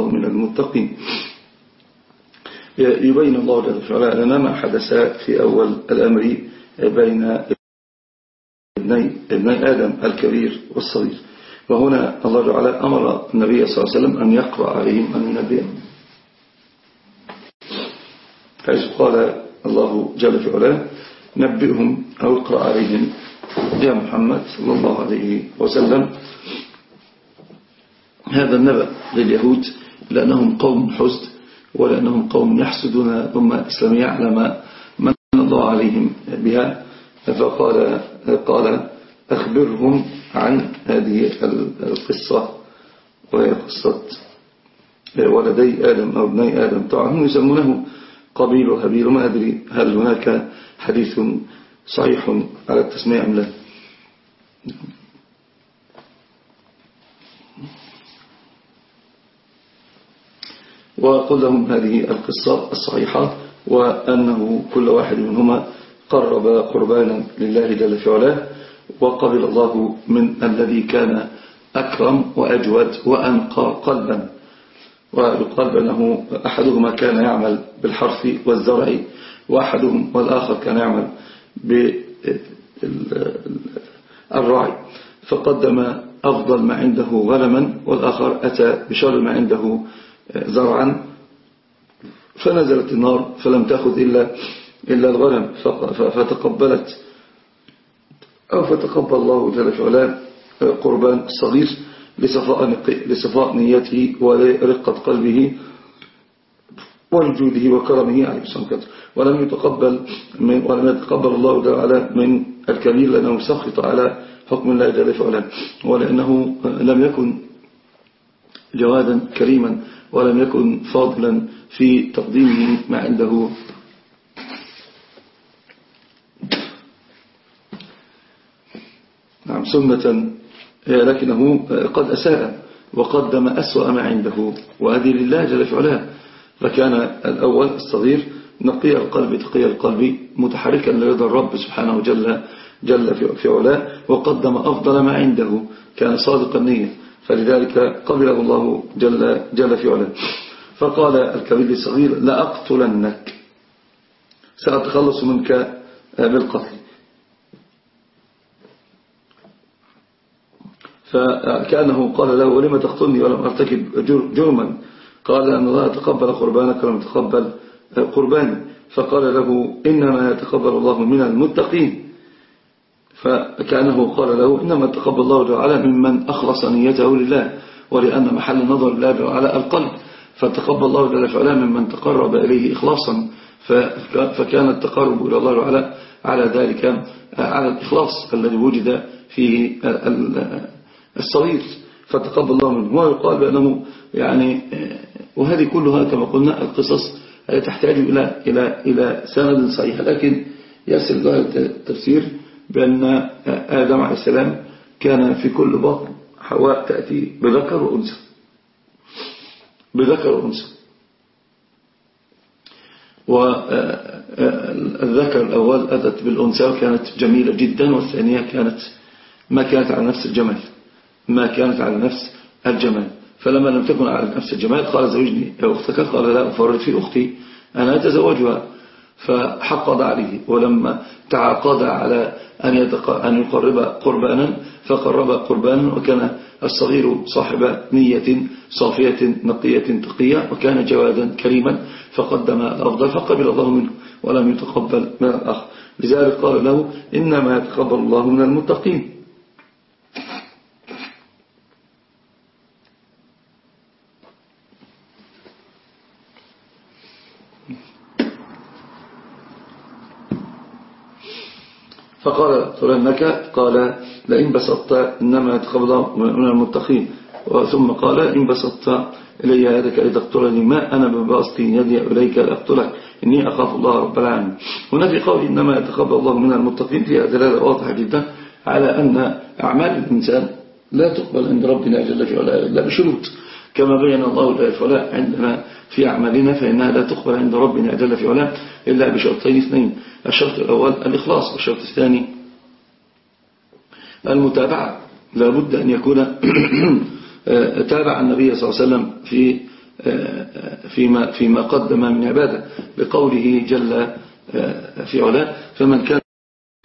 من المتقين. يبين الله جل وعلا لنا ما حدث في أول الأمر بين ابني, ابني آدم الكبير والصغير. وهنا الله تعالى أمر النبي صلى الله عليه وسلم أن يقرأ عليهم أن ينبئهم حيث قال الله جل في علاه نبئهم أو اقرأ عليهم. يا محمد صلى الله عليه وسلم. هذا النبأ لليهود لأنهم قوم حسد ولأنهم قوم يحسدون الأمة الإسلامية على ما من الله عليهم بها. فقال قال أخبرهم عن هذه القصة. وهي قصة ولدي آدم أو ابني آدم. طبعا هم يسمونه قبيل وهبيل ما أدري هل هناك حديث صحيح على التسمية أم لا. وقل لهم هذه القصة الصحيحة وأنه كل واحد منهما قرب قربانا لله جل في علاه وقبل الله من الذي كان أكرم وأجود وأنقى قلبا. ويقال بأنه أحدهما كان يعمل بالحرف والزرع وأحدهم والآخر كان يعمل بالرعي. فقدم أفضل ما عنده غنما والآخر أتى بشر ما عنده زرعا فنزلت النار فلم تأخذ إلا, إلا الغنم فتقبلت أو فتقبل الله جل وعلا قربان الصغير لصفاء, لصفاء نيته ورقة قلبه وجوده وكرمه عليه الصلاة والسلام. ولم يتقبل من ولم يتقبل الله تعالى من الكبير لأنه سخط على حكم الله جل وعلا. ولأنه لم يكن جوادا كريما ولم يكن فاضلا في تقديمه ما عنده. نعم سنة. لكنه قد أساء وقدم أسوأ ما عنده وهذه لله جل في علاه. فكان الأول الصغير نقي القلب تقي القلب متحركا لرضا الرب سبحانه جل, جل في علاه وقدم أفضل ما عنده. كان صادق النية. فلذلك قبله الله جل, جل في علاه. فقال الكبير الصغير لأقتلنك. سأتخلص منك بالقتل. فكأنه قال له ولم تقتلني ولم أرتكب جرما؟ قال أن الله تقبل قربانك ولم تقبل قرباني. فقال له إنما يتقبل الله من المتقين. فكأنه قال له إنما تقبل الله تعالى ممن أخلص نيته لله ولأن محل النظر لله على القلب. فتقبل الله جل وعلا ممن تقرب إليه إخلاصا. فكان التقرب إلى الله تعالى على ذلك على الإخلاص الذي وجد فيه الصغير. فتقبل الله منه. ويقال بأنه يعني وهذه كلها كما قلنا القصص تحتاج إلى إلى إلى سند صحيح. لكن يصل لها التفسير بأن آدم عليه السلام كان في كل بطن حواء تأتي بذكر وأنثى. بذكر وأنثى. والذكر الأول أتت بالأنثى وكانت جميلة جدا والثانية كانت ما كانت على نفس الجمال. ما كانت على نفس الجمال. فلما لم تكن على نفس الجمال قال زوجني أختك قال لا أفرد في أختي أنا أتزوجها. فحقض عليه. ولما تعاقد على أن, أن يقرب قربانا فقرب قربانا وكان الصغير صاحب نية صافية نقية تقية وكان جوادا كريما فقدم الأفضل فقبل الله منه ولم يتقبل من الآخر لذلك قال له إنما يتقبل الله من المتقين. فقال فلنك قال لئن بسطت إنما يتقبل من المتقين. ثم قال إن بسطت إلي يدك لتقتلني ما أنا بباسط يدي إليك لأقتلك؟ إني أخاف الله رب العالمين. هنا في قول إنما يتقبل الله من المتقين فيها دلالة واضحة جدا على أن أعمال الإنسان لا تقبل عند ربنا جل في علاه إلا بشروط. كما بين الله في عندنا في أعمالنا فإنها لا تقبل عند ربنا جل في علاه إلا بشرطين اثنين. الشرط الأول الإخلاص والشرط الثاني المتابعة. لابد أن يكون تابع النبي صلى الله عليه وسلم في فيما, فيما قدم من عبادة بقوله جل في علاه فمن كان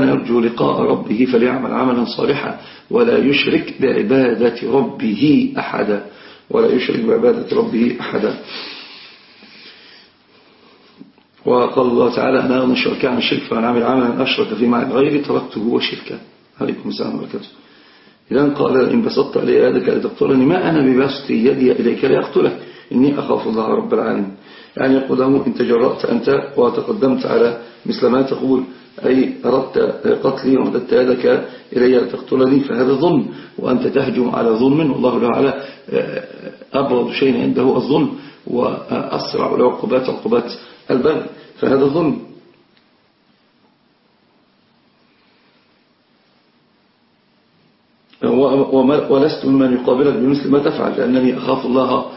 يرجو لقاء ربه فليعمل عملا صالحا ولا يشرك بعبادة ربه أحدا. ولا يشرك بعبادة ربه أحدا. وقال الله تعالى أنا أغنى الشركاء عن الشرك فمن عمل عملا أشرك في معنى غيري تركته وشركا. عليكم السلام وبركاته إذا قال إن بسطت علي يدك لتقتلني ما أنا ببسط يدي إليك لأقتلك إني أخاف الله رب العالمين. يعني يقول إن تجرأت أنت وتقدمت على مثل ما تقول أي أردت قتلي ومددت يدك إلي لتقتلني فهذا ظلم. وأنت تهجم على ظلم والله تعالى أبغض شيء عنده الظلم وأسرع العقوبات عقوبات البغي فهذا ظلم ولست ممن يقابلك بمثل ما تفعل لأنني أخاف الله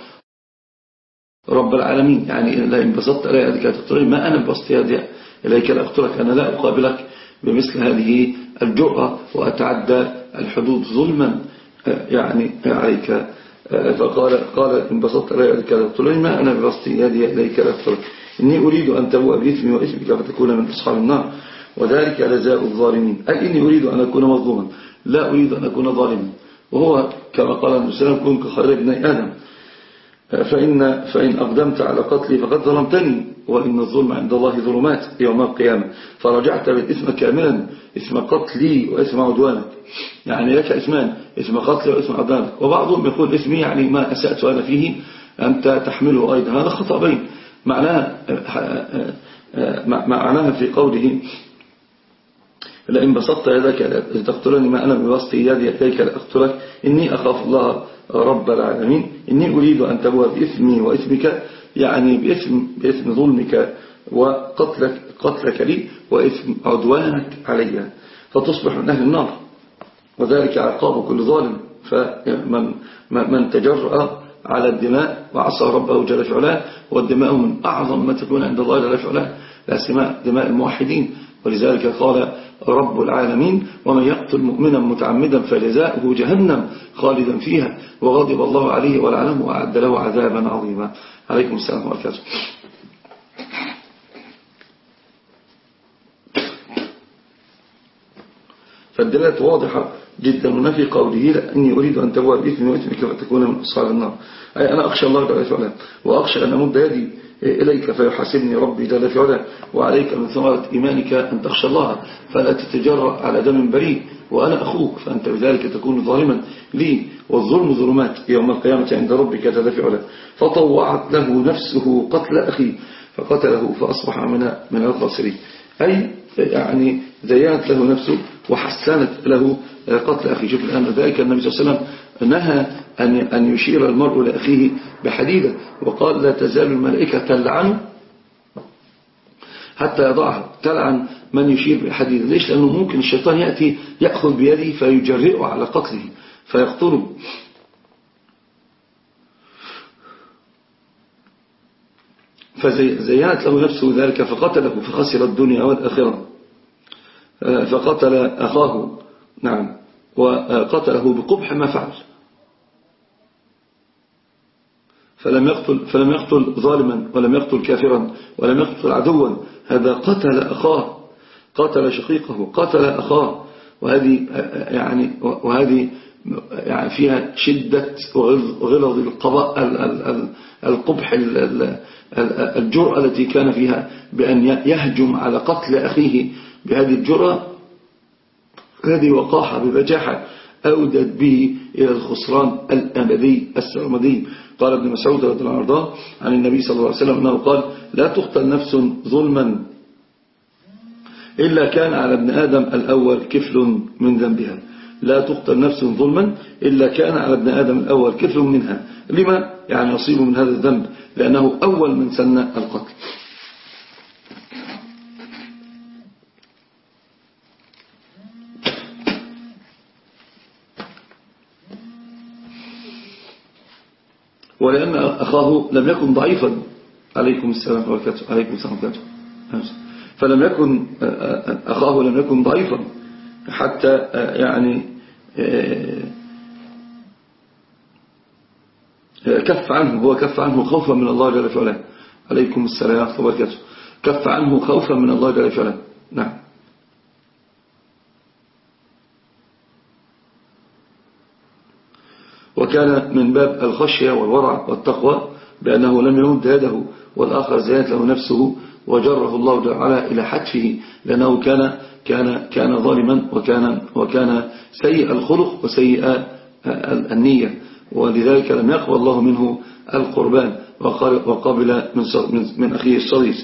رب العالمين. يعني لا انبسطت علي يدك تقتلني ما أنا بسط يدي إليك لأقتلك أنا لا أقابلك بمثل هذه الجرأة وأتعدى الحدود ظلما. يعني عليك. فقال قال إن بسطت علي يدك لأقتلني ما أنا ببسط يدي إليك لأقتلك إني أريد أن تبوء بإثمي وإثمك فتكون من أصحاب النار. وذلك جزاء الظالمين. أي إني أريد أن أكون مظلوما. لا أريد أن أكون ظالما. وهو كما قال النبي صلى الله عليه وسلم كن كخير ابن آدم. فإن, فإن أقدمت على قتلي فقد ظلمتني وإن الظلم عند الله ظلمات يوم القيامة. فرجعت بالإثم كاملا إثم قتلي وإثم عدوانك. يعني لك إثمان إثم قتلي وإثم عدوانك. وبعضهم يقول إثمي يعني ما أسأت أنا فيه أنت تحمله أيضا. هذا خطأ بين. معناها معناها في قوله لئن بسطت يدك لتقتلني ما أنا ببسط يدي يديك لأقتلك إني أخاف الله رب العالمين. إني أريد أن تبوى بإثمي وإثمك يعني بإثم, بإثم ظلمك وقتلك قتلك لي وإثم عدوانك علي. فتصبح من أهل النار وذلك عقاب كل ظالم فمن من تجرأ على الدماء وعصى ربه جل في علاه والدماء من أعظم ما تكون عند الله جل في علاه. لا دماء الموحدين. ولذلك قال رب العالمين ومن يقتل مؤمنا متعمدا فجزاؤه جهنم خالدا فيها وغضب الله عليه ولعنه وأعد له عذابا عظيما. عليكم السلام وبركاته فالدلالة واضحة. جدا هنا في قوله إني أريد أن تبوى بإثم وإثمك فتكون من أصحاب النار. أي أنا أخشى الله جل وعلا وأخشى أن أمد يدي إليك فيحاسبني ربي جل في وعليك من ثمرة إيمانك أن تخشى الله فلا تتجرأ على دم بريء وأنا أخوك فأنت بذلك تكون ظالما لي والظلم ظلمات يوم القيامة عند ربك جل في فطوعت له نفسه قتل أخي فقتله فأصبح من من الخاسرين. أي يعني زينت له نفسه وحسنت له قتل أخي. شوف الآن ذلك النبي صلى الله عليه وسلم نهى أن يشير المرء لأخيه بحديدة وقال لا تزال الملائكة تلعن حتى يضعها تلعن من يشير بحديدة. ليش؟ لأنه ممكن الشيطان يأتي يأخذ بيده فيجرئه على قتله فيقتله. فزينت له نفسه ذلك فقتله فخسر الدنيا والآخرة. فقتل أخاه. نعم. وقتله بقبح ما فعل. فلم يقتل, فلم يقتل ظالما ولم يقتل كافرا ولم يقتل عدوا. هذا قتل أخاه. قتل شقيقه قتل أخاه. وهذه يعني وهذه يعني فيها شدة وغلظ القضاء القبح الجرأة التي كان فيها بأن يهجم على قتل أخيه. بهذه الجرأة هذه وقاحة ببجاحة أودت به إلى الخسران الأبدي السرمدي. قال ابن مسعود رضي الله عنه عن النبي صلى الله عليه وسلم أنه قال لا تقتل نفس ظلما إلا كان على ابن آدم الأول كفل من ذنبها. لا تقتل نفس ظلما إلا كان على ابن آدم الأول كفل منها. لما؟ يعني يصيب من هذا الذنب لأنه أول من سن القتل. ولأن أخاه لم يكن ضعيفا. عليكم السلام وبركاته عليكم السلام وبركاته فلم يكن أخاه لم يكن ضعيفا. حتى يعني كف عنه. هو كف عنه خوفا من الله جل وعلا. عليكم السلام وبركاته كف عنه خوفا من الله جل وعلا. نعم. وكان من باب الخشية والورع والتقوى بأنه لم يمد يده والآخر زيادت له نفسه وجره الله تعالى إلى حتفه لأنه كان كان كان ظالما وكان وكان سيء الخلق وسيء النية ولذلك لم يقبل الله منه القربان وقبل من من أخيه الصغير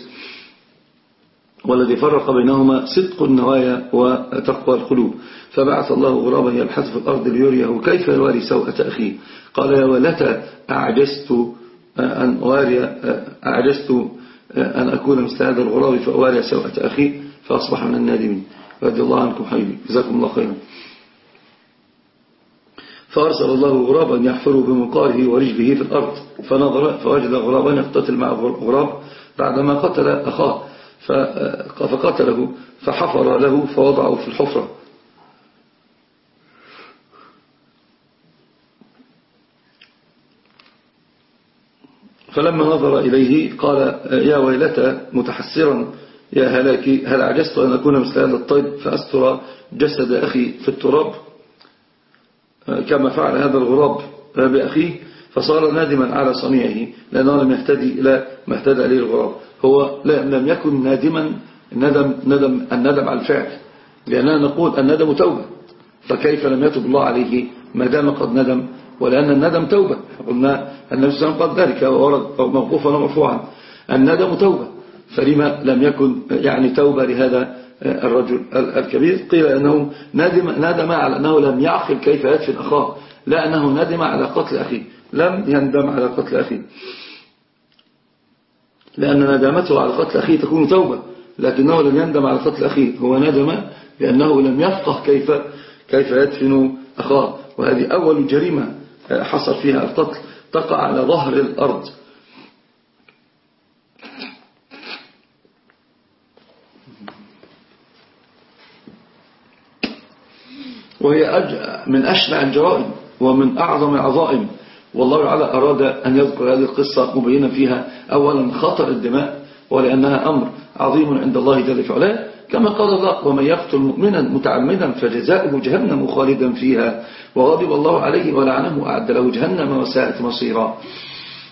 والذي فرق بينهما صدق النوايا وتقوى القلوب. فبعث الله غرابا يبحث في الأرض ليريه كيف يواري سوءة أخيه قال يا ولت أعجزت أن أواري أعجزت أن أكون مثل هذا الغراب فأواري سوءة أخي فأصبح من النادمين. رضي الله عنكم حبيبي. جزاكم الله خيرا. فأرسل الله غرابا يحفر بمقاره ورجله في الأرض فنظر فوجد غرابا يقتتل مع غراب بعدما قتل أخاه. فقتله فحفر له فوضعه في الحفرة. فلما نظر إليه قال يا ويلتا متحسرا يا هلاكي هل عجزت أن أكون مثل هذا الطيب؟ فأستر جسد أخي في التراب كما فعل هذا الغراب بأخيه فصار نادما على صنيعه لأنه لم يهتدي إلى ما اهتدى إليه الغراب. هو لم يكن نادما ندم, ندم الندم على الفعل. لأننا نقول الندم توبة. فكيف لم يتب الله عليه؟ ما دام قد ندم. ولأن الندم توبة. قلنا النبي صلى الله عليه وسلم قال ذلك وورد موقوفا ومرفوعا الندم توبة. فلما لم يكن يعني توبة لهذا الرجل الكبير؟ قيل أنه ندم, ندم على أنه لم يعقل كيف يدفن أخاه. لا أنه ندم على قتل أخيه. لم يندم على قتل أخيه. لأن ندامته على قتل أخيه تكون توبة لكنه لم يندم على قتل أخيه هو ندم لأنه لم يفقه كيف كيف يدفن أخاه. وهذه أول جريمة حصل فيها القتل تقع على ظهر الأرض. وهي من أشنع الجرائم ومن أعظم العظائم. والله تعالى أراد أن يذكر هذه القصة مبينا فيها. أولا خطر الدماء ولأنها أمر عظيم عند الله جل في علاه كما قال الله ومن يقتل مؤمنا متعمدا فجزاؤه جهنم خالدا فيها. وغضب الله عليه ولعنه أعد له جهنم وساءت مصيرا.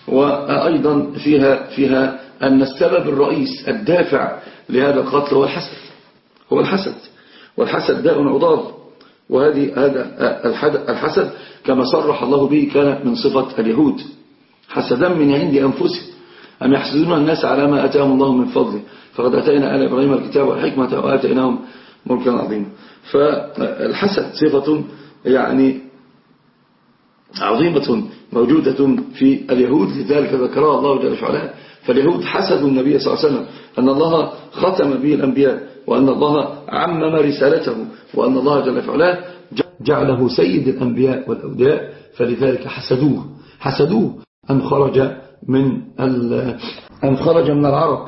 وأيضا فيها, فيها أن السبب الرئيس الدافع لهذا القتل هو الحسد هو الحسد. والحسد داء عضاض وهذه هذا الحسد كما صرح الله به كان من صفة اليهود. حسدا من عند أنفسهم. أم يحسدون الناس على ما أتاهم الله من فضله؟ فقد أتينا آل إبراهيم الكتاب والحكمة وآتيناهم ملكا عظيما. فالحسد صفة يعني عظيمة موجودة في اليهود لذلك ذكرها الله جل وعلا. فاليهود حسدوا النبي صلى الله عليه وسلم. أن الله ختم به الأنبياء. وأن الله عمم رسالته وأن الله جل وعلا جعله سيد الأنبياء والأودياء فلذلك حسدوه حسدوه. أن خرج من أن خرج من العرب.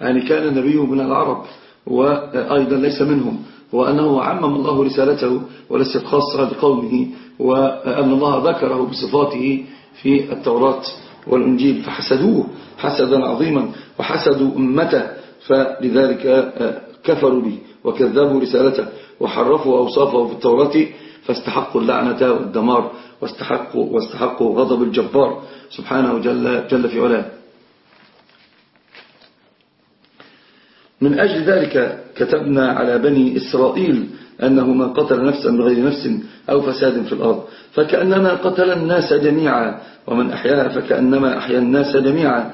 يعني كان النبي من العرب وأيضا ليس منهم. وأنه عمم الله رسالته وليست خاصة بقومه وأن الله ذكره بصفاته في التوراة والإنجيل. فحسدوه حسدا عظيما وحسدوا أمته. فلذلك كفروا به وكذبوا رسالته وحرفوا أوصافه في التوراة فاستحقوا اللعنة والدمار واستحقوا, واستحقوا غضب الجبار. سبحانه جل, جل في علاه. من أجل ذلك كتبنا على بني إسرائيل أنه من قتل نفسا بغير نفس أو فساد في الأرض فكأنما قتل الناس جميعا ومن أحياها فكأنما أحيا الناس جميعا.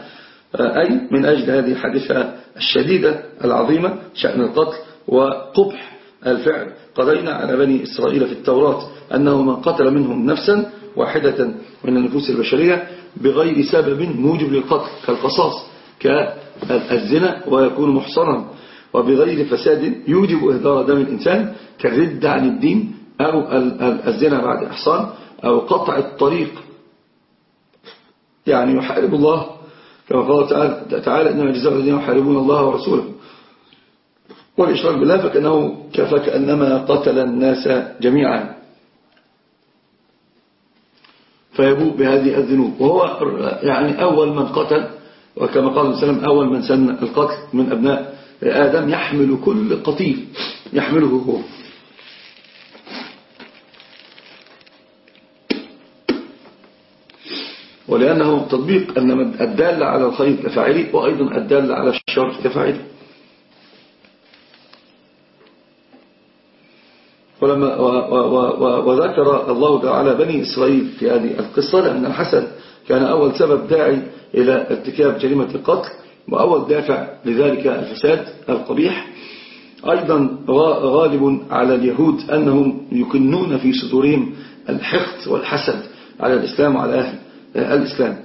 أي من أجل هذه الحادثة الشديدة العظيمة شأن القتل وقبح الفعل. قضينا على بني إسرائيل في التوراة أنه من قتل منهم نفسا واحدة من النفوس البشرية بغير سبب موجب للقتل كالقصاص كالزنا ويكون محصنا وبغير فساد يوجب إهدار دم الإنسان كالرد عن الدين أو الزنا بعد إحصان أو قطع الطريق. يعني يحارب الله كما قال تعالى, تعالى إنما جزاء الذين يحاربون الله ورسوله. والإشراك بالله فكأنه فكأنما قتل الناس جميعا. فيبوء بهذه الذنوب. وهو يعني أول من قتل وكما قال وسلم أول من سن القتل من أبناء آدم يحمل كل قتيل يحمله هو. ولأنه تطبيق أن الدال على الخير كفاعله وأيضا الدال على الشر كفاعله. ولما وذكر الله تعالى بني إسرائيل في هذه القصة لأن الحسد كان أول سبب داعي إلى ارتكاب جريمة القتل وأول دافع لذلك الفساد القبيح. أيضا غالب على اليهود أنهم يكنون في صدورهم الحقد والحسد على الإسلام وعلى أهل الإسلام.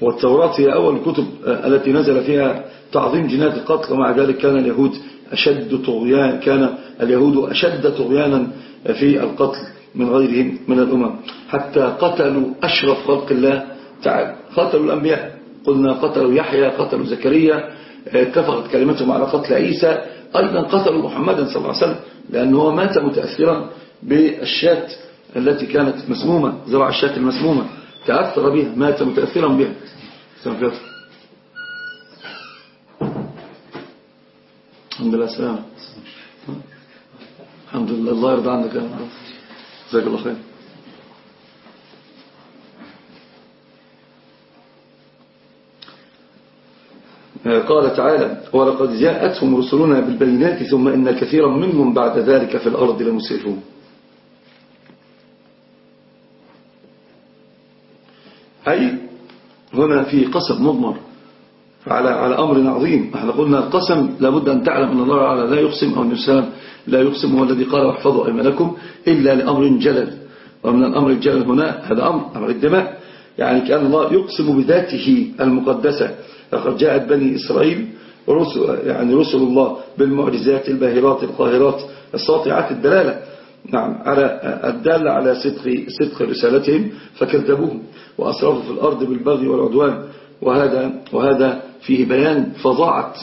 والتوراة هي أول الكتب التي نزل فيها تعظيم جنات القتل ومع ذلك كان اليهود أشد طغيان كان اليهود أشد طغيانا في القتل من غيرهم من الأمم حتى قتلوا أشرف خلق الله تعالى. قتلوا الأنبياء. قلنا قتلوا يحيى قتلوا زكريا اتفقت كلمتهم على قتل عيسى أيضا قتلوا محمدا صلى الله عليه وسلم. لأنه مات متأثرا بالشاة التي كانت مسمومة زرع الشاة المسمومة. تأثر بها مات متأثرا بها. الحمد لله سلام. الحمد لله. الله يرضى عنك جزاك الله خير. قال تعالى ولقد جاءتهم رسلنا بالبينات ثم إن كثيرا منهم بعد ذلك في الأرض لمسرفون. أي هنا في قسم مضمر على على أمر عظيم. إحنا قلنا القسم لابد أن تعلم أن الله تعالى لا يقسم أو الإنسان لا يقسم هو الذي قال واحفظوا أيمانكم إلا لأمر جلل. ومن الأمر الجلل هنا هذا أمر أمر الدماء. يعني كأن الله يقسم بذاته المقدسة. لقد جاءت بني إسرائيل رسل يعني رسل الله بالمعجزات الباهرات القاهرات الساطعات الدلالة. نعم على الدالة على صدق صدق رسالتهم فكذبوهم وأسرفوا في الأرض بالبغي والعدوان. وهذا وهذا فيه بيان فظاعة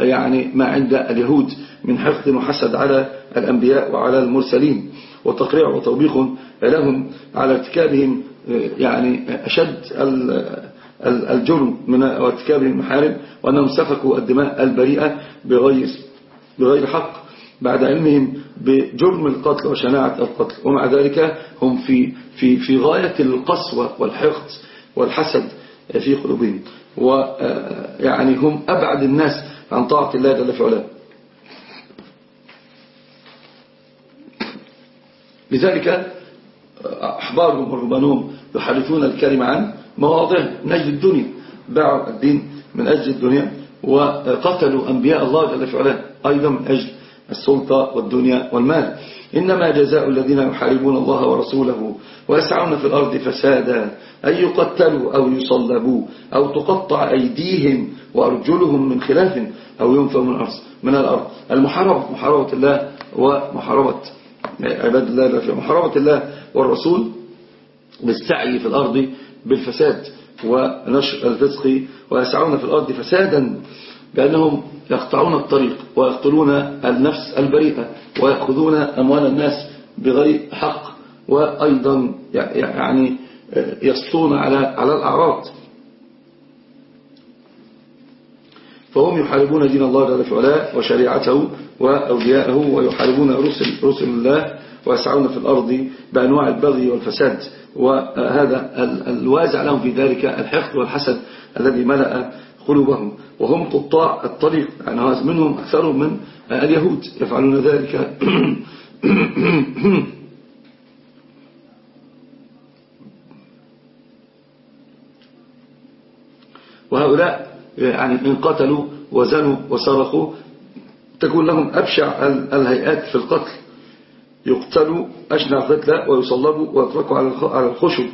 يعني ما عند اليهود من حقد وحسد على الأنبياء وعلى المرسلين. وتقريع وتوبيخ لهم على ارتكابهم يعني أشد الجرم من ارتكاب المحارم وأنهم سفكوا الدماء البريئة بغير, بغير حق بعد علمهم بجرم القتل وشناعة القتل. ومع ذلك هم في, في, في غاية القسوة والحقد والحسد في قلوبهم. ويعني هم أبعد الناس عن طاعة الله جل في لذلك أحبارهم ورهبانهم يحرفون الكلمة عن مواضع من أجل الدنيا. باعوا الدين من أجل الدنيا وقتلوا أنبياء الله جل في أيضا من أجل السلطة والدنيا والمال. إنما جزاء الذين يحاربون الله ورسوله ويسعون في الأرض فسادا أن يقتلوا أو يصلبوا أو تقطع أيديهم وأرجلهم من خلاف أو ينفوا من الأرض من الأرض. المحاربة محاربة الله ومحاربة عباد الله محاربة الله والرسول بالسعي في الأرض بالفساد ونشر الفسق ويسعون في الأرض فسادا بأنهم يقطعون الطريق ويقتلون النفس البريئة ويأخذون أموال الناس بغير حق وأيضا يعني يسطون على على الأعراض. فهم يحاربون دين الله جل وعلا وشريعته وأولياءه ويحاربون رسل, رسل الله ويسعون في الأرض بأنواع البغي والفساد وهذا الوازع لهم في ذلك الحقد والحسد الذي ملأ قلوبهم. وهم قطاع الطريق يعني منهم أكثر من اليهود يفعلون ذلك. وهؤلاء يعني إن قتلوا وزنوا وسرقوا تكون لهم أبشع الهيئات في القتل. يقتلوا أشنع قتلى ويصلبوا ويتركوا على الخشب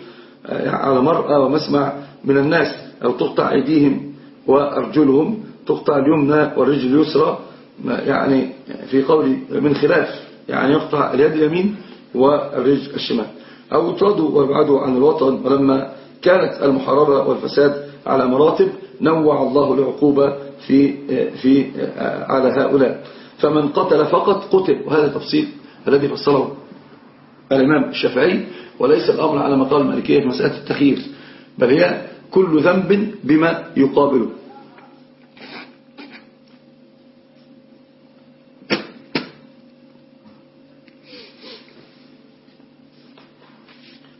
على مرأة ومسمع من الناس أو تقطع أيديهم وأرجلهم تقطع اليمنى والرجل اليسرى يعني في قول من خلاف يعني يقطع اليد اليمين والرجل الشمال. أو يطردوا ويبعدوا عن الوطن ولما كانت المحاربة والفساد على مراتب نوع الله العقوبة في في على هؤلاء. فمن قتل فقط قتل وهذا تفصيل. الذي فصله الإمام الشافعي وليس الأمر على مقال المالكية في مسألة التخيير بل هي كل ذنب بما يقابله.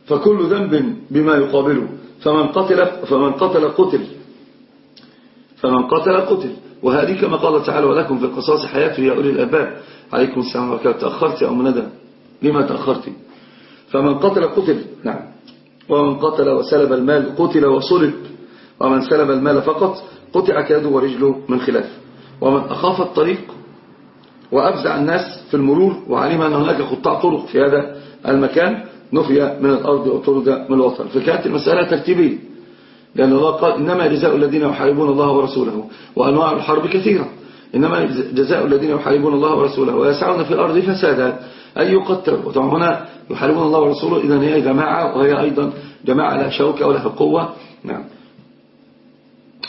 فكل ذنب بما يقابله. فمن قتل فمن قتل قتل. فمن قتل قتل. وهذه كما قال تعالى ولكم في القصاص حياته يا أولي الألباب. عليكم السلام عليكم تأخرت يا أم ندى. لما تأخرت؟ فمن قتل قتل. نعم. ومن قتل وسلب المال قتل وصلب. ومن سلب المال فقط قطع كاده ورجله من خلاف. ومن أخاف الطريق وأفزع الناس في المرور وعلم أن هناك قطاع طرق في هذا المكان نفي من الأرض وطرد من الوطن. فكانت المسألة ترتيبية. لأن الله قال إنما جزاء الذين يحاربون الله ورسوله وأنواع الحرب كثيرة. إنما جزاء الذين يحاربون الله ورسوله ويسعون في الأرض فسادا. أن يقتل وطبعا هنا يحاربون الله ورسوله. إذا هي جماعة وهي أيضا جماعة لها شوكة ولها قوة. نعم.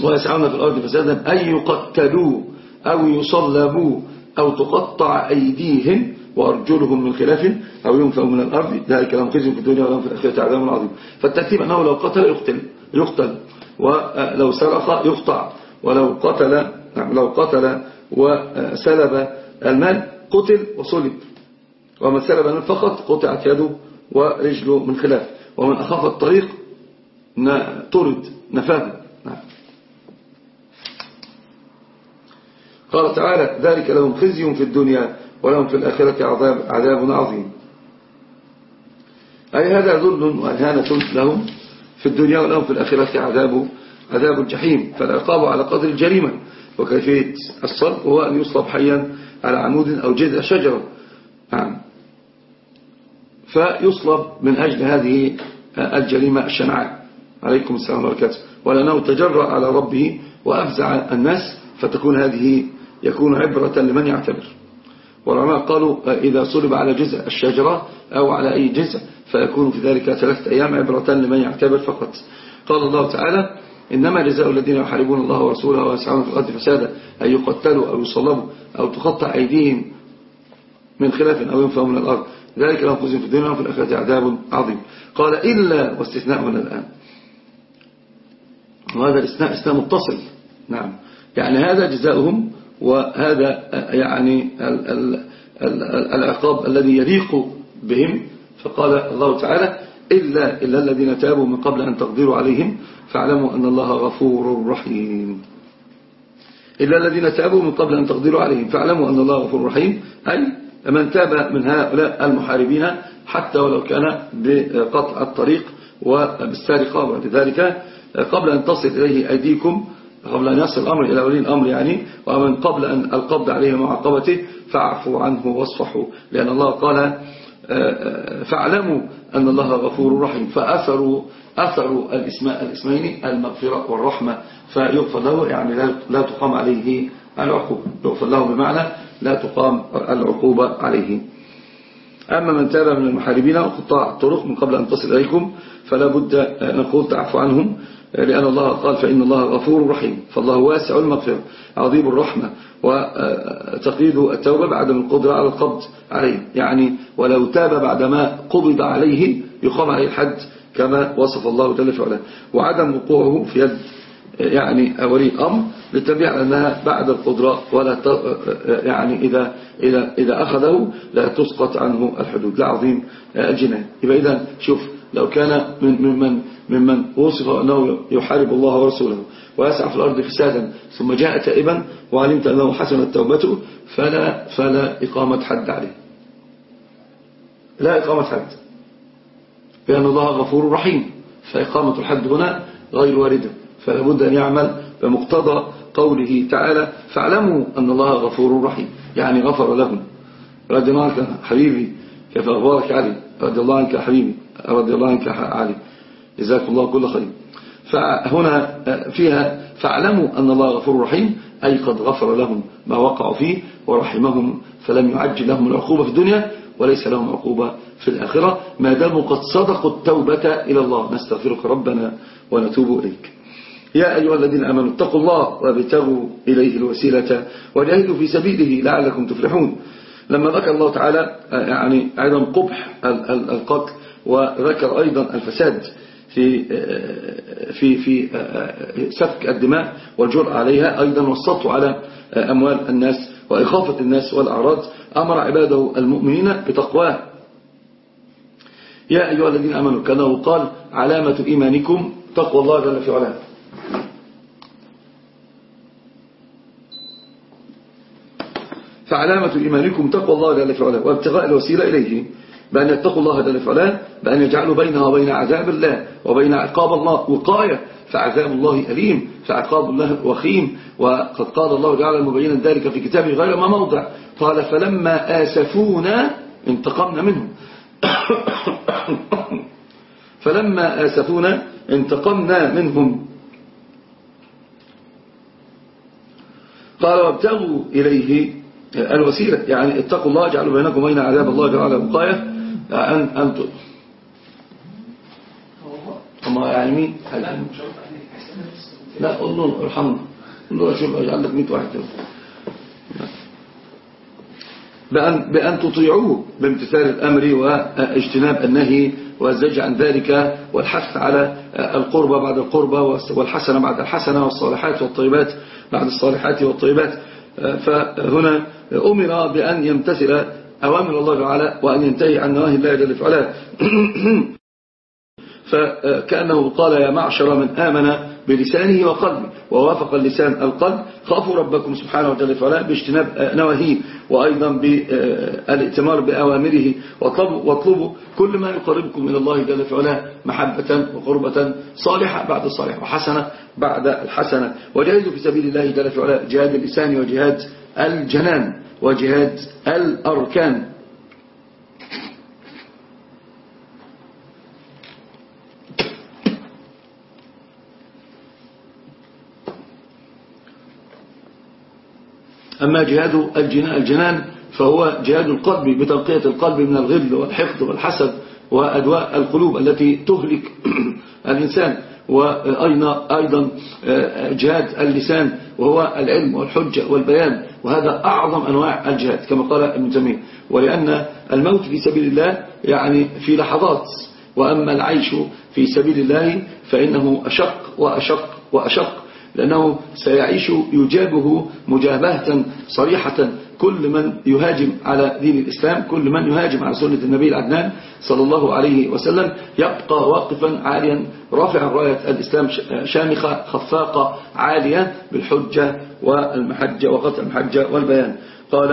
ويسعون في الأرض فسادا. أن يقتلوا أو يصلبوا أو تقطع أيديهم وأرجلهم من خلاف أو ينفوا من الأرض. ذلك لهم خزي في الدنيا ولهم في الآخرة عذاب عظيم. فالترتيب أنه لو قتل يقتل يقتل. ولو سرق يقطع. ولو قتل نعم لو قتل وسلب المال قتل وصلب. ومن سلب المال فقط قطعت يده ورجله من خلاف. ومن أخاف الطريق طرد نفاه نعم. قال تعالى ذلك لهم خزي في الدنيا ولهم في الآخرة عذاب, عذاب عظيم. أي هذا ذل وإهانة لهم في الدنيا ولهم في الآخرة عذاب عذاب الجحيم فالعقاب على قدر الجريمة. وكيفية الصلب هو أن يصلب حيا على عمود أو جذع شجرة نعم. فيصلب من أجل هذه الجريمة الشنعاء عليكم السلام وبركاته ولأنه تجرأ على ربه وأفزع الناس فتكون هذه يكون عبرة لمن يعتبر. والعلماء قالوا إذا صلب على جزء الشجرة أو على أي جزء فيكون في ذلك ثلاثة أيام عبرة لمن يعتبر فقط. قال الله تعالى إنما جزاء الذين يحاربون الله ورسوله ويسعون في الأرض فسادا أن يقتلوا أو يصلبوا أو تقطع أيديهم من خلاف أو ينفوا من الأرض. ذلك لهم خزي في الدنيا وفي الآخرة عذاب عظيم. قال إلا واستثناء من الآن. وهذا الاستثناء استثناء متصل. نعم. يعني هذا جزاؤهم وهذا يعني العقاب الذي يليق بهم. فقال الله تعالى إلا, إلا الذين تابوا من قبل أن تقدروا عليهم فاعلموا أن الله غفور رحيم. إلا الذين تابوا من قبل أن تقدروا عليهم فاعلموا أن الله غفور رحيم. أي من تاب من هؤلاء المحاربين حتى ولو كان بقطع الطريق وبالسارقة ولذلك قبل أن تصل إليه أيديكم قبل أن يصل الأمر إلى ولي الأمر يعني ومن قبل أن القبض عليه ومعاقبته فاعفوا عنه واصفحوا لأن الله قال فاعلموا أن الله غفور رحيم. فأثروا أثروا الاسماء الإسمين المغفرة والرحمة. فيغفر له يعني لا تقام عليه العقوبة. يغفر له بمعنى لا تقام العقوبة عليه. أما من تاب من المحاربين وقطاع الطرق من قبل أن تصل إليكم فلا بد نقول تعفو عنهم. لأن الله قال فإن الله غفور رحيم فالله واسع المغفرة عظيم الرحمة وتقييد التوبة بعد القدرة على القبض عليه. يعني ولو تاب بعدما قبض عليه يقام عليه الحد كما وصف الله جل وعلا. وعدم وقوعه في يد يعني ولي الأمر للتنبيه أنها بعد القدرة ولا يعني إذا, إذا, إذا أخذه لا تسقط عنه الحدود. لا عظيم الجنان. يبقى إذا شوف لو كان من ممن ممن وصف أنه يحارب الله ورسوله ويسعى في الأرض فسادا ثم جاء تائبا وعلمت أنه حسنت توبته فلا, فلا إقامة حد عليه. لا إقامة حد. لأن الله غفور رحيم. فإقامة الحد هنا غير واردة. فلا بد أن يعمل بمقتضى قوله تعالى فاعلموا أن الله غفور رحيم. يعني غفر لهم رضي الله عنك حبيبي كيف أخبارك علي؟ رضي الله عنك حبيبي. رضي الله عنك علي. جزاك الله كل خير. فهنا فيها فاعلموا أن الله غفور رحيم أي قد غفر لهم ما وقعوا فيه ورحمهم فلم يعجل لهم العقوبة في الدنيا وليس لهم عقوبة في الآخرة. ما داموا قد صدقوا التوبة إلى الله نستغفرك ربنا ونتوب إليك. يا أيها الذين أمنوا اتقوا الله وابتغوا إليه الوسيلة وجاهدوا في سبيله لعلكم تفلحون. لما ذكر الله تعالى يعني أيضا قبح القتل وذكر أيضا الفساد في في في سفك الدماء والجرأة عليها أيضا والسطو على أموال الناس وإخافة الناس والأعراض. أمر عباده المؤمنين بتقواه. يا أيها الذين أمنوا كانه قال علامة إيمانكم تقوى الله جل في علاه. فعلامة إيمانكم تقوى الله جل في علاه وابتغاء الوسيلة إليه. بأن يتقوا الله جل في علاه بأن يجعلوا بينها وبين عذاب الله وبين عقاب الله وقاية فعذاب الله أليم فعقاب الله وخيم وقد قال الله تعالى مبينا ذلك في كتابه غير ما موضع. قال فلما آسفونا انتقمنا منهم. فلما آسفونا انتقمنا منهم. قال وابتغوا إليه الوسيلة. يعني اتقوا الله اجعلوا بينكم وبين عذاب الله تعالى وقاية. أن أنتم. هم يعني مين لا قول له ارحمنا قول له شوف اجعل لك 100 واحد. بأن, بأن تطيعوه بامتثال الأمر واجتناب النهي والزج عن ذلك والحث على القربة بعد القربة والحسنة بعد الحسنة والصالحات والطيبات بعد الصالحات والطيبات. فهنا أمر بأن يمتثل أوامر الله تعالى وأن ينتهي عن نواهي الله جل وعلا. فكأنه قال يا معشر من آمن بلسانه وقلبه ووافق اللسان القلب خافوا ربكم سبحانه وتعالى فعلا باجتناب نواهيه وأيضا بالاتمار بأوامره واطلبوا, كل ما يقربكم من الله جل وعلا محبة وقربة صالحة بعد الصالحة وحسنة بعد الحسنة. وجاهدوا في سبيل الله جل وعلا جهاد اللسان وجهاد الجنان. وجهاد الأركان. أما جهاد الجنان فهو جهاد القلب بتنقية القلب من الغل والحقد والحسد وأدواء القلوب التي تهلك الإنسان. وأيضا آه، جهاد اللسان وهو العلم والحجة والبيان وهذا أعظم أنواع الجهاد كما قال ابن تيمية. ولأن الموت في سبيل الله يعني في لحظات وأما العيش في سبيل الله فإنه أشق وأشق وأشق لأنه سيعيش يجابه مجابهة صريحة كل من يهاجم على دين الإسلام كل من يهاجم على سنة النبي العدنان صلى الله عليه وسلم يبقى واقفا عاليا رافعا راية الإسلام شامخة خفاقة عالية بالحجة والمحجة وقطع المحجة والبيان. قال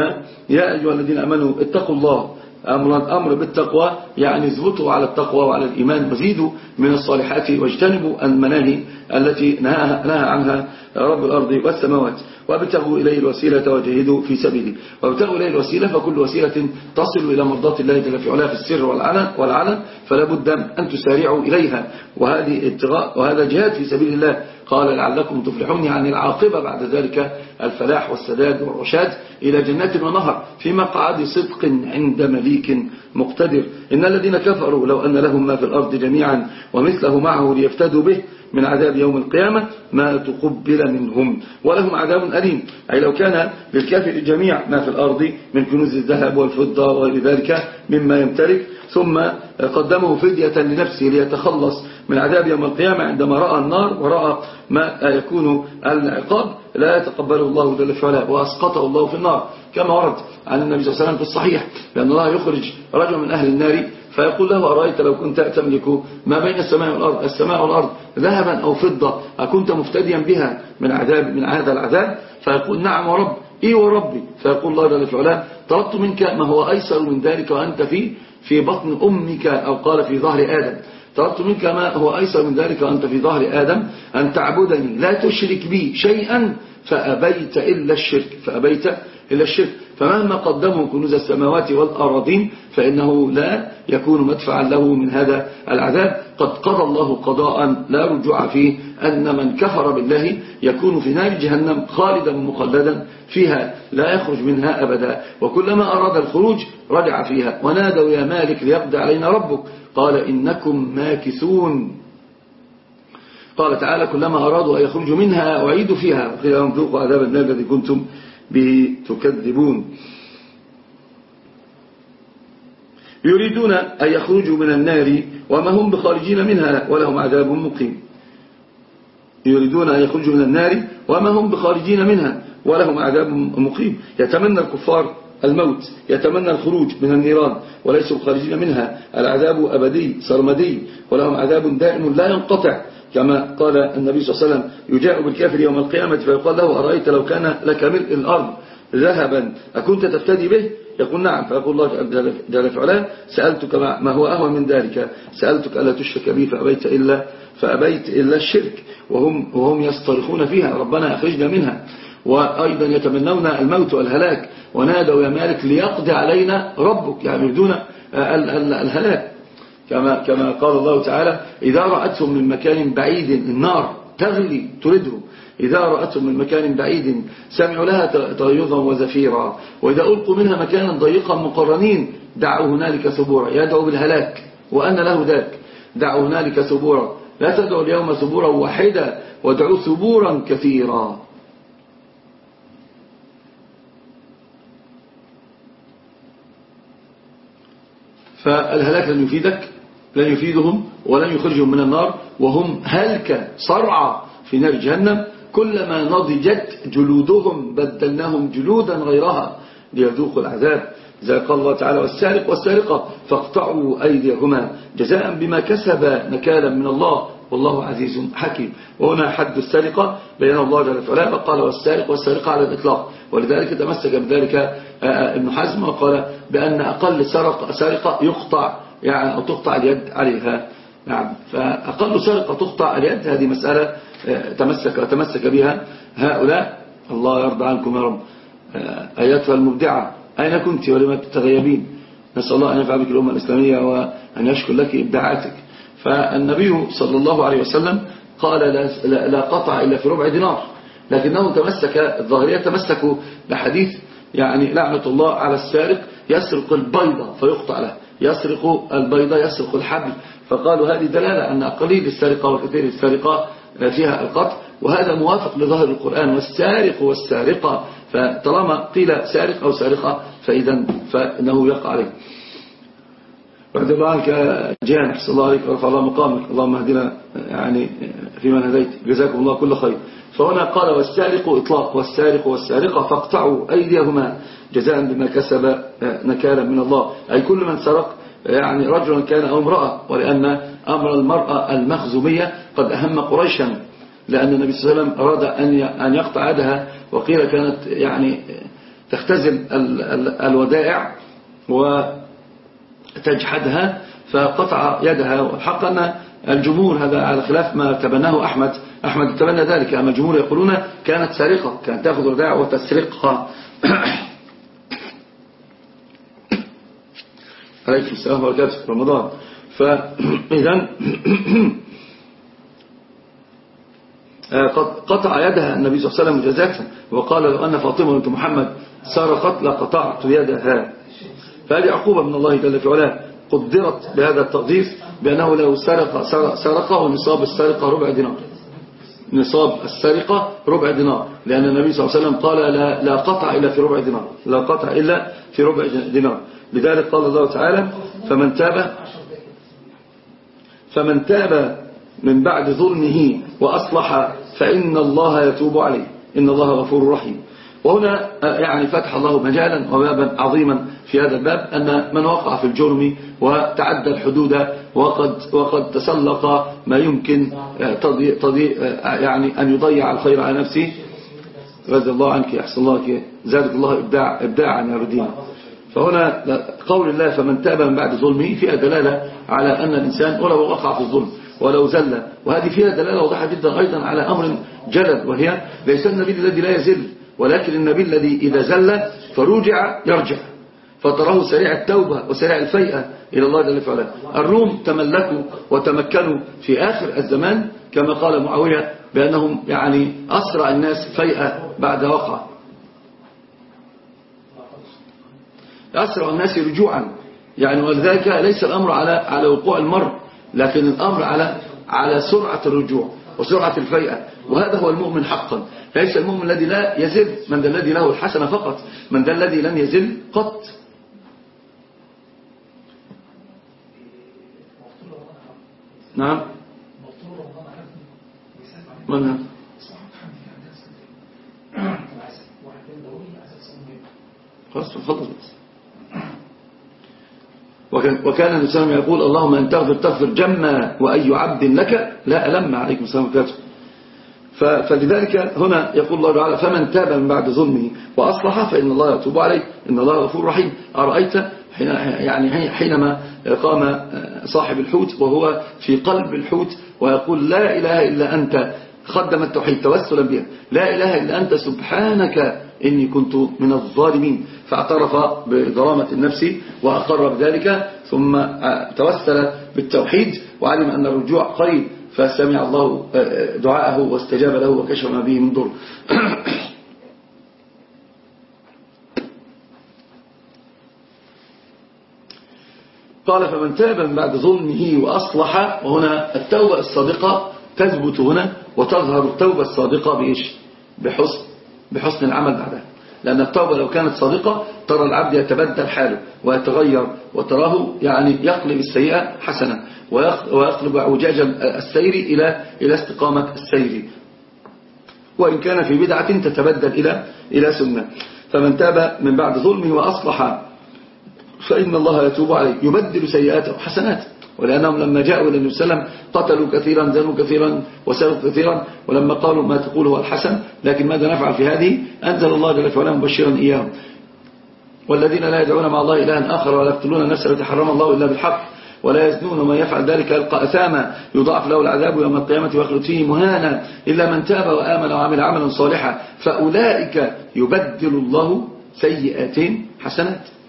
يا أيها الذين أمنوا اتقوا الله أمر أمر بالتقوى يعني اثبتوا على التقوى وعلى الإيمان وزيدوا من الصالحات واجتنبوا المناهي التي نهى, عنها رب الأرض والسماوات. وابتغوا إليه الوسيلة وجهدوا في سبيله. وابتغوا إليه الوسيلة فكل وسيلة تصل إلى مرضاة الله جل في علاه في السر والعلن, والعلن فلا بد أن تسارعوا إليها. وهذه ابتغاء وهذا جهاد في سبيل الله قال لعلكم تفلحون يعني العاقبة بعد ذلك الفلاح والسداد والرشاد إلى جنات ونهر في مقعد صدق عند مليك مقتدر. إن الذين كفروا لو أن لهم ما في الأرض جميعا ومثله معه ليفتدوا به من عذاب يوم القيامة ما تقبل منهم. ولهم عذاب أليم. أي لو كان للكافر جميع ما في الأرض من كنوز الذهب والفضة وغير ذلك مما يمتلك ثم قدمه فدية لنفسه ليتخلص من عذاب يوم القيامة عندما رأى النار ورأى ما يكون العقاب لا يتقبله الله جل وعلا وأسقطه الله في النار. كما ورد عن النبي صلى الله عليه وسلم في الصحيح بأن الله يخرج رجل من أهل النار فيقول له أرأيت لو كنت تملك ما بين السماء والأرض؟ السماء والأرض ذهبا أو فضة أكنت مفتديا بها من عذاب من هذا العذاب؟ فيقول نعم ورب إيه وربي فيقول الله جل وعلا طلبت منك ما هو أيسر من ذلك وأنت في في بطن أمك أو قال في ظهر آدم. طلبت منك ما هو أيسر من ذلك وأنت في ظهر آدم أن تعبدني. لا تشرك بي شيئا فأبيت إلا الشرك فأبيت إلا الشرك. فمهما قدموا كنوز السماوات والأراضين فإنه لا يكون مدفعا له من هذا العذاب. قد قضى الله قضاء لا رجوع فيه أن من كفر بالله يكون في نار جهنم خالدا مخلدا فيها لا يخرج منها أبدا. وكلما أراد الخروج رجع فيها. ونادوا يا مالك ليقضي علينا ربك. قال إنكم ماكثون. قال تعالى كلما أرادوا أن يخرجوا منها أعيدوا فيها. وقيل لهم ذوقوا عذاب النار الذي كنتم به تكذبون. يريدون أن يخرجوا من النار وما هم بخارجين منها ولهم عذاب مقيم. يريدون أن يخرجوا من النار وما هم بخارجين منها ولهم عذاب مقيم. يتمنى الكفار الموت يتمنى الخروج من النيران وليسوا خارجين منها. العذاب أبدي سرمدي ولهم عذاب دائم لا ينقطع. كما قال النبي صلى الله عليه وسلم يجاء بالكافر يوم القيامة فيقال له أرأيت لو كان لك ملء الأرض ذهبا أكنت تفتدي به؟ يقول نعم. فيقول الله جل فعلا سألتك ما هو أهوى من ذلك؟ سألتك ألا تشرك بي فأبيت إلا, فأبيت إلا الشرك وهم, وهم يصطرخون فيها ربنا أخرجنا منها. وأيضا يتمنون الموت والهلاك ونادوا يا مالك ليقضي علينا ربك يعني يريدون الهلاك. كما, كما قال الله تعالى إذا رأتهم من مكان بعيد النار تغلي تردهم. إذا رأتهم من مكان بعيد سمعوا لها تغيظا وزفيرا. وإذا ألقوا منها مكانا ضيقا مقرنين دعوا هنالك ثبورا. يدعو بالهلاك وأن له ذاك. دعوا هنالك ثبورا. لا تدعوا اليوم ثبورا واحدا وادعوا ثبورا كثيرا. فالهلاك لن يفيدك لن يفيدهم ولن يخرجهم من النار وهم هلك صرعى في نار جهنم. كلما نضجت جلودهم بدلناهم جلودا غيرها ليذوقوا العذاب. زي قال الله تعالى. والسارق والسارقة فاقطعوا أيديهما جزاء بما كسب نكالا من الله. والله عزيز حكيم. وهنا حد السرقة بين الله جل وعلا قال والسارق والسارقة على الإطلاق. ولذلك تمسك بذلك آه، آه، ابن حزم وقال بأن أقل سرقة يقطع يعني أو تقطع اليد عليها. نعم. فأقل سرقة تقطع اليد هذه مسألة آه، تمسك وتمسك بها هؤلاء. الله يرضى عنكم يا رب. أياتها المبدعة. أين كنت ولما تتغيبين نسأل الله أن ينفع بك الأمة الإسلامية وأن يشكر لك إبداعاتك. فالنبي صلى الله عليه وسلم قال لا, لا قطع إلا في ربع دينار. لكنه تمسك الظاهرية تمسكوا بحديث يعني لعنة الله على السارق يسرق البيضة فيقطع له. يسرق البيضة يسرق الحبل. فقالوا هذه دلالة أن قليل السرقة وكثير السرقة فيها القطع. وهذا موافق لظاهر القرآن. والسارق والسارقة فطالما قيل سارق أو سارقة فإذا فإنه يقع عليه بعد عنك جان حسن الله عليك ورفع الله مقامك. اللهم اهدنا يعني فيما هديت. جزاكم الله كل خير. فهنا قال والسارق إطلاق والسارق والسارقة فاقطعوا أيديهما جزاء بما كسب نكالا من الله. أي كل من سرق يعني رجلا كان أو امرأة ولأن أمر المرأة المخزومية قد أهم قريشا. لأن النبي صلى الله عليه وسلم أراد أن يقطع يدها وقيل كانت يعني تختزل الودائع و تجحدها فقطع يدها. والحق أن الجمهور هذا على خلاف ما تبناه أحمد أحمد تبنى ذلك. أما الجمهور يقولون كانت سارقة كانت تأخذ رداع وتسرقها. عليكم السلام وبركاته رمضان. فإذا قطع يدها النبي صلى الله عليه وسلم جزاكا وقال لو أن فاطمة بنت محمد سرقت لقطعت يدها. فهذه عقوبة من الله جل في علاه. قدرت بهذا التقدير بأنه لو سرق سرقة ونصاب السرقة ربع دينار. نصاب السرقة ربع دينار. لأن النبي صلى الله عليه وسلم قال لا, لا قطع إلا في ربع دينار. لا قطع إلا في ربع دينار. لذلك قال الله تعالى فمن تاب فمن تاب من بعد ظلمه وأصلح فإن الله يتوب عليه. إن الله غفور رحيم. وهنا يعني فتح الله مجالا وبابا عظيما في هذا الباب أن من وقع في الجرم وتعدى الحدود وقد, وقد تسلق ما يمكن تضي تضي يعني أن يضيع الخير على نفسه. رضي الله عنك أحسن الله زادك الله إبداع إبداعا يا ردين فهنا قول الله فمن تاب من بعد ظلمه فيها دلالة على أن الإنسان ولو وقع في الظلم ولو زل وهذه فيها دلالة واضحة جدا أيضا على أمر جلد وهي ليس النبي الذي لا يزل ولكن النبي الذي إذا زل فرجع يرجع. فتراه سريع التوبة وسريع الفيئة إلى الله جل وعلا. الروم تملكوا وتمكنوا في آخر الزمان كما قال معاوية بأنهم يعني أسرع الناس فيئة بعد وقع. أسرع الناس رجوعا. يعني ولذلك ليس الأمر على على وقوع المر لكن الأمر على على سرعة الرجوع وسرعة الفيئة وهذا هو المؤمن حقا. ليس المؤمن الذي لا يزل من ذا الذي له الحسنة فقط من ذا الذي لم يزل قط. نعم. من خلاص تفضل. بس وكان, وكان الإنسان يقول اللهم أن تغفر تغفر جما وأي عبد لك لا ألم عليكم عليكم فلذلك هنا يقول الله تعالى فمن تاب من بعد ظلمه وأصلح فإن الله يتوب عليه إن الله غفور رحيم. أرأيت حين يعني حينما قام صاحب الحوت وهو في قلب الحوت ويقول لا إله إلا أنت خدم التوحيد توسلا بها لا إله إلا أنت سبحانك إني كنت من الظالمين. فاعترف بضرامة النفس وأقر بذلك ثم توسل بالتوحيد وعلم أن الرجوع قريب فسمع الله دعاءه واستجاب له وكشف ما به من ضر. قال فمن تاب من بعد ظلمه وأصلح وهنا التوبة الصادقة تثبت هنا وتظهر التوبة الصادقة بإيش؟ بحسن, بحسن العمل بعدها. لأن التوبة لو كانت صادقة ترى العبد يتبدل حاله ويتغير وتراه يعني يقلب السيئة حسنة ويقلب اعوجاج السير إلى إلى استقامة السير. وإن كان في بدعة تتبدل إلى إلى سنة. فمن تاب من بعد ظلمه وأصلح فإن الله يتوب عليه. يبدل سيئاته حسنات ولأنهم لما جاءوا إلى النبي صلى الله عليه وسلم قتلوا كثيرا زنوا كثيرا وسرقوا كثيرا ولما قالوا ما تقول هو الحسن لكن ماذا نفعل في هذه؟ أنزل الله جل وعلا مبشرا إياهم. والذين لا يدعون مع الله إلها آخر ولا يقتلون النفس التي حرم الله إلا بالحق ولا يزنون ومن يفعل ذلك يلقى أثاما يضاعف له العذاب يوم القيامة ويخلد فيه مهانا إلا من تاب وآمن وعمل عملا صالحا. فأولئك يبدل الله سيئات حسنات.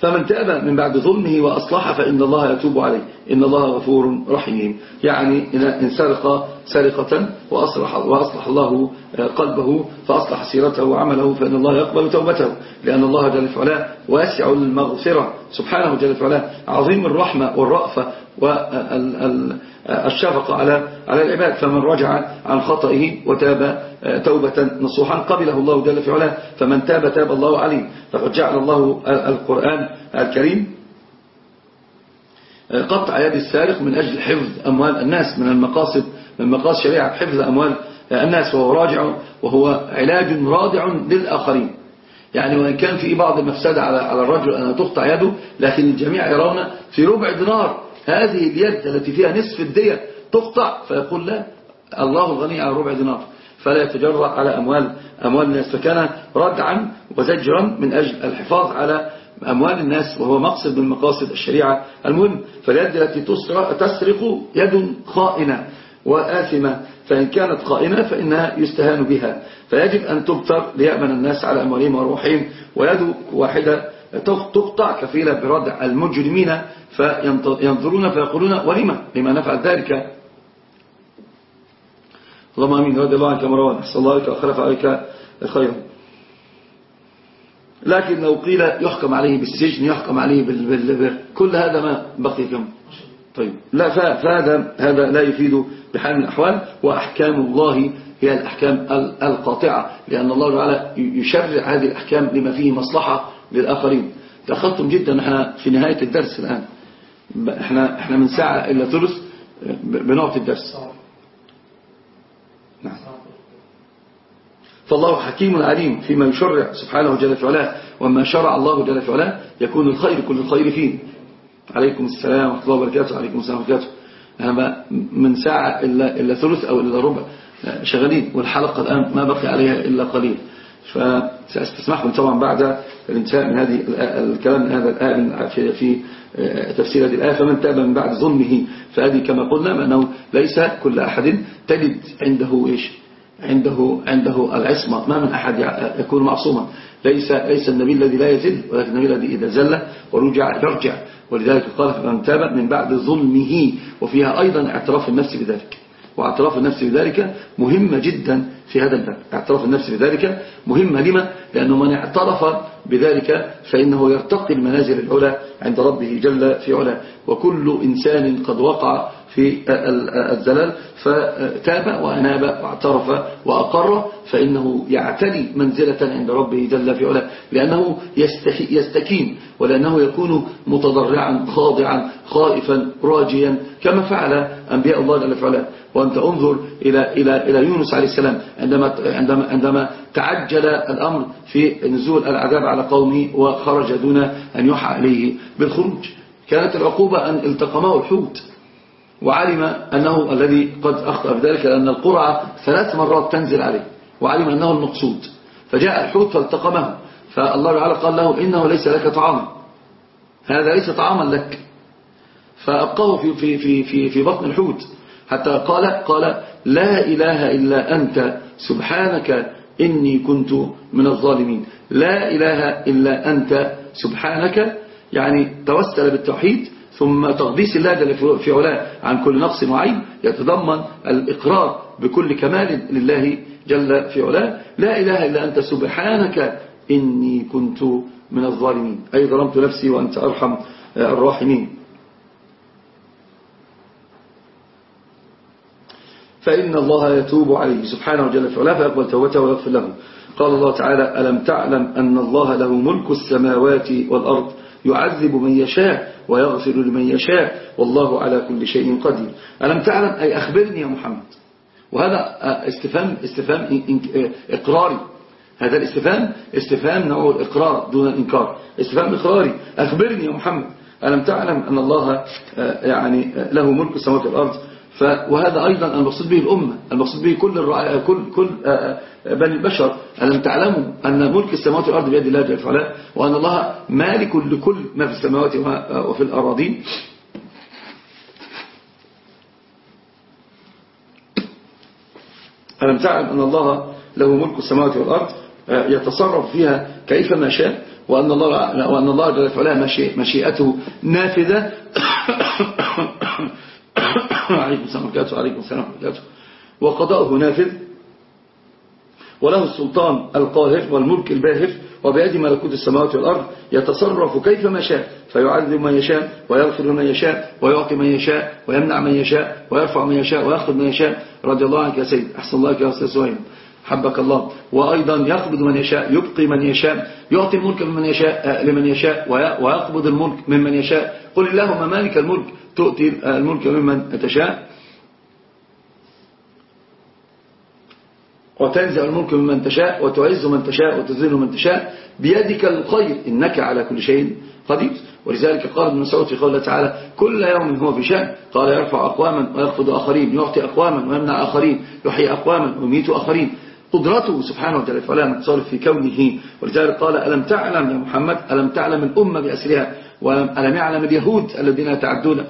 فمن تاب من بعد ظلمه وأصلح فإن الله يتوب عليه. إن الله غفور رحيم. يعني إن سرق سرقة وأصلح, وأصلح الله قلبه فأصلح سيرته وعمله فإن الله يقبل توبته لأن الله جل وعلا واسع المغفرة. سبحانه جل وعلا عظيم الرحمة والرأفة والشفقة على على العباد. فمن رجع عن خطئه وتاب توبة نصوحا قبله الله جل في علاه فمن تاب تاب الله عليه. فقد جعل الله القرآن الكريم قطع يد السارق من أجل حفظ أموال الناس من المقاصد من مقاصد شريعة حفظ أموال الناس وهو راجع وهو علاج رادع للآخرين. يعني وإن كان في بعض المفسدة على على الرجل أن تقطع يده لكن الجميع يرون في ربع دينار هذه اليد التي فيها نصف الدية تقطع فيقول لا الله الغني على ربع دينار. فلا يتجرأ على أموال أموال الناس. فكان ردعا وزجرا من أجل الحفاظ على أموال الناس وهو مقصد من مقاصد الشريعة. المهم فاليد التي تسرق يد خائنة وآثمة. فإن كانت خائنة فإنها يستهان بها. فيجب أن تبتر ليأمن الناس على أموالهم وروحهم. ويد واحدة تقطع كفيلة بردع المجرمين فينظرون فيقولون ولما لما نفعل ذلك؟ اللهم آمين. رضي الله عنك مروان احسن الله عليك وخلف عليك الخير لكن لو قيل يحكم عليه بالسجن يحكم عليه بال... كل هذا ما بقي كم طيب. لا فهذا هذا لا يفيد بحال من الأحوال وأحكام الله هي الأحكام القاطعة لأن الله تعالى يشرع هذه الأحكام لما فيه مصلحة للآخرين. تأخذتم جدا إحنا في نهاية الدرس الآن. إحنا, إحنا من ساعة إلا ثلث بنعطي الدرس. نعم. فالله حكيم عليم فيما يشرع سبحانه جل في علاه وما شرع الله جل في علاه يكون الخير كل الخير فيه. عليكم السلام ورحمة الله وبركاته. عليكم السلام وبركاته. أنا من ساعة إلا, إلا ثلث أو إلا ربع شغالين والحلقة الآن ما بقي عليها إلا قليل. فسأستسمحكم طبعا بعد الانتهاء من هذه الكلام من هذا الآية في, في تفسير هذه الآية. فمن تاب من بعد ظلمه فهذه كما قلنا بأنه ليس كل أحد تجد عنده إيش؟ عنده عنده العصمة. ما من أحد يكون معصوما. ليس ليس النبي الذي لا يزل ولكن النبي الذي إذا زل ورجع يرجع. ولذلك قال فمن تاب من بعد ظلمه. وفيها أيضا اعتراف النفس بذلك. واعتراف النفس بذلك مهمة جدا في هذا الباب. اعتراف النفس بذلك مهمة لما؟ لأنه من اعترف بذلك فإنه يرتقي المنازل العلى عند ربه جل في علا وكل إنسان قد وقع في الزلال فتاب وأناب واعترف وأقر فإنه يعتلي منزلة عند ربه جل في علا لأنه يستكين ولأنه يكون متضرعا خاضعا خائفا راجيا كما فعل أنبياء الله جل في علا وأنت انظر إلى, إلى, إلى يونس عليه السلام عندما, عندما, عندما تعجل الأمر في نزول العذاب على قومه وخرج دون أن يوحى عليه بالخروج. كانت العقوبة أن التقمه الحوت. وعلم أنه الذي قد أخطأ بذلك لأن القرعة ثلاث مرات تنزل عليه. وعلم أنه المقصود. فجاء الحوت فالتقمه. فالله تعالى قال له إنه ليس لك طعام. هذا ليس طعاما لك. فأبقاه في, في, في, في, في بطن الحوت. حتى قال قال لا إله إلا أنت. سبحانك إني كنت من الظالمين. لا إله إلا أنت سبحانك يعني توسل بالتوحيد ثم تقديس الله جل في علاه عن كل نقص وعيب يتضمن الإقرار بكل كمال لله جل في علاه. لا إله إلا أنت سبحانك إني كنت من الظالمين. أي ظلمت نفسي وأنت أرحم الراحمين. فإن الله يتوب عليه. سبحانه وجل في علاه فيقبل توبته ويغفر له. قال الله تعالى ألم تعلم أن الله له ملك السماوات والأرض يعذب من يشاء ويغفر لمن يشاء والله على كل شيء قدير. ألم تعلم أي أخبرني يا محمد. وهذا استفهام استفهام إقراري. هذا الاستفهام استفهام نوع الإقرار دون الإنكار. استفهام إقراري. أخبرني يا محمد. ألم تعلم أن الله يعني له ملك السماوات والأرض وهذا أيضا المقصود به الأمة المقصود به كل كل كل بني البشر. ألم تعلموا أن ملك السماوات والأرض بيد الله جل وعلا وأن الله مالك لكل ما في السماوات وفي الأراضين؟ ألم تعلم أن الله له ملك السماوات والأرض يتصرف فيها كيفما شاء وأن الله وأن الله جل وعلا مشيئته نافذة عليكم السلام وبركاته عليكم السلام وبركاته وقضاؤه نافذ وله السلطان القاهر والملك الباهر وبيد ملكوت السماوات والأرض يتصرف كيفما شاء فيعذب من يشاء ويغفر من يشاء ويعطي من يشاء ويمنع من يشاء ويرفع من يشاء ويأخذ من يشاء. رضي الله عنك يا سيد. أحسن الله يا أستاذ سهيم حبك الله. وأيضا يقبض من يشاء يبقي من يشاء يعطي الملك لمن يشاء لمن يشاء ويقبض الملك ممن يشاء. قل اللهم مالك الملك. تؤتي الملك ممن تشاء. وتنزع الملك ممن تشاء. وتعز من تشاء. وتذل من تشاء. بيدك الخير إنك على كل شيء قدير. ولذلك قال ابن مسعود في قوله تعالى كل يوم هو في شأن قال يرفع أقواما ويخفض آخرين. يعطي أقواما ويمنع آخرين. يحيي أقواما ويميت آخرين. قدرته سبحانه وتعالى فلا متصرف في كونه. ولذلك قال ألم تعلم يا محمد ألم تعلم الأمة بأسرها؟ وألم يعلم اليهود الذين يتعدون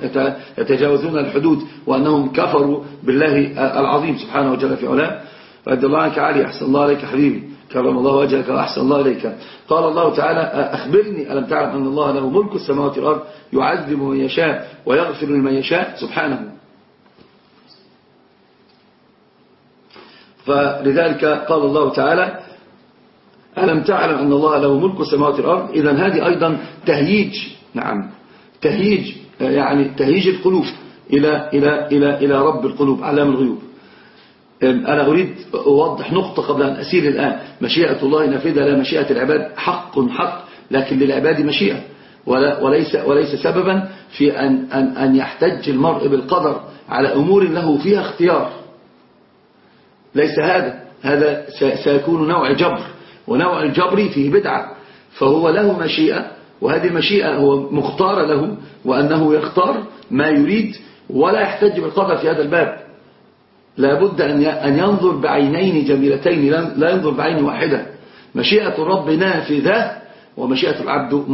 يتجاوزون الحدود وأنهم كفروا بالله العظيم سبحانه وتعالى في علاه؟ رضي الله عنك علي أحسن الله عليك حبيبي. كرم الله وجهك وأحسن الله إليك. قال الله تعالى أخبرني ألم تعلم أن الله له ملك السماوات والأرض يعذب من يشاء ويغفر لمن يشاء؟ سبحانه. فلذلك قال الله تعالى ألم تعلم أن الله له ملك السماوات والأرض؟ إذا هذه أيضا تهييج نعم. تهييج يعني تهييج القلوب إلى, إلى, إلى, إلى رب القلوب علام الغيوب. أنا أريد أوضح نقطة قبل أن أسير الآن. مشيئة الله نافذة لا مشيئة العباد حق حق لكن للعباد مشيئة. وليس, وليس سببا في أن, أن, أن يحتج المرء بالقدر على أمور له فيها اختيار. ليس هذا. هذا سيكون نوع جبر ونوع الجبر فيه بدعة. فهو له مشيئة وهذه المشيئة هو مختار له وأنه يختار ما يريد ولا يحتج بالقدر في هذا الباب. لابد أن ينظر بعينين جميلتين لا ينظر بعين واحدة. مشيئة الرب نافذة ومشيئة العبد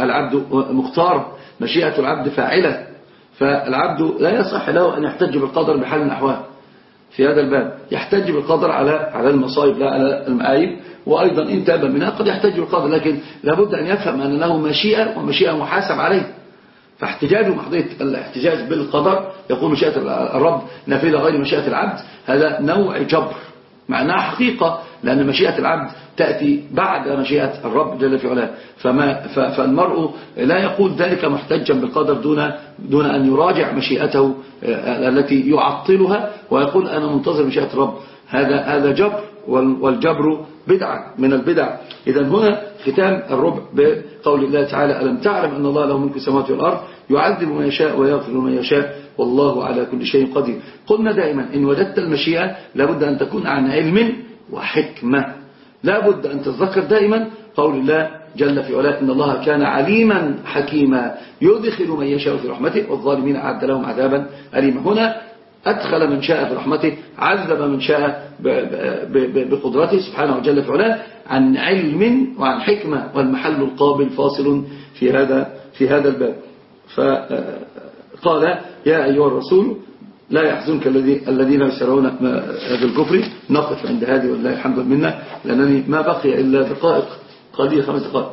العبد مختار. مشيئة العبد فاعلة. فالعبد لا يصح له أن يحتج بالقدر بحال من الأحوال في هذا الباب. يحتج بالقدر على على المصائب لا على المعايب وأيضا إن تاب منها قد يحتج بالقدر لكن لابد أن يفهم أن له مشيئة ومشيئة محاسب عليه. فاحتجاج محضية الاحتجاج بالقدر يقول مشيئة الرب نافذة غير مشيئة العبد هذا نوع جبر. معناها حقيقة لأن مشيئة العبد تأتي بعد مشيئة الرب جل في علاه. فما فالمرء لا يقول ذلك محتجا بالقدر دون دون أن يراجع مشيئته آه، التي يعطلها ويقول أنا منتظر مشيئة الرب. هذا هذا جبر والجبر بدعة من البدع. إذا هنا ختام الربع بقول الله تعالى ألم تعلم أن الله له ملك السماوات والأرض يعذب من يشاء ويغفر من يشاء والله على كل شيء قدير. قلنا دائما إن وجدت المشيئة لابد أن تكون عن علم وحكمة. لابد أن تتذكر دائما قول الله جل في علاه إن الله كان عليما حكيما يدخل من يشاء في رحمته والظالمين أعد لهم عذابا أليما. هنا أدخل من شاء في رحمته عذب من شاء بقدرته سبحانه وجل في علاه. عن علم وعن حكمة والمحل القابل فاصل في هذا في هذا الباب. فقال يا أيها الرسول لا يحزنك الذين يسرون بالكفر نقف عند هذه والله الحمد لله لأنني ما بقي إلا دقائق قليلة خمس دقائق.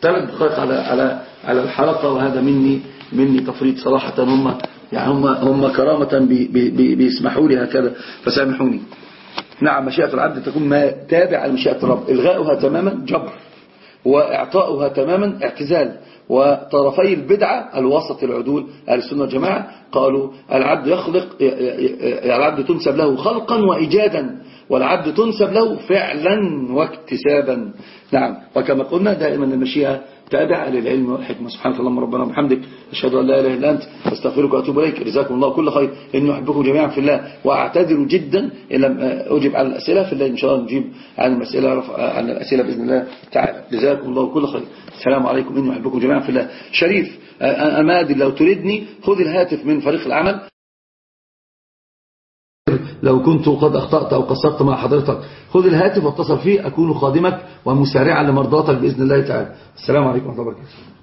ثلاث دقائق على على على الحلقة وهذا مني مني تفريط صراحة هم يعني هم هم كرامة بي بي بيسمحوا لي هكذا فسامحوني. نعم مشيئة العبد تكون ما تابع لمشيئة الرب. إلغاؤها تماما جبر وإعطاؤها تماما اعتزال. وطرفي البدعة الوسط العدول أهل السنة والجماعة قالوا العبد يخلق العبد تنسب له خلقا وإيجادا والعبد تنسب له فعلا واكتسابا. نعم وكما قلنا دائما المشيئة تابعة للعلم والحكمة. سبحانك اللهم ربنا وبحمدك أشهد أن لا إله إلا أنت أستغفرك وأتوب إليك. جزاكم الله كل خير. إني أحبكم جميعا في الله وأعتذر جدا إن لم أجب على الأسئلة. في الله إن شاء الله نجيب عن المسئلة عن الأسئلة بإذن الله تعالى. جزاكم الله كل خير. السلام عليكم. إني أحبكم جميعا في الله. شريف أمادي لو تريدني خذ الهاتف من فريق العمل. لو كنت قد أخطأت أو قصرت مع حضرتك. خذ الهاتف واتصل فيه أكون خادمك ومسارعا لمرضاتك بإذن الله تعالى. السلام عليكم ورحمة الله وبركاته.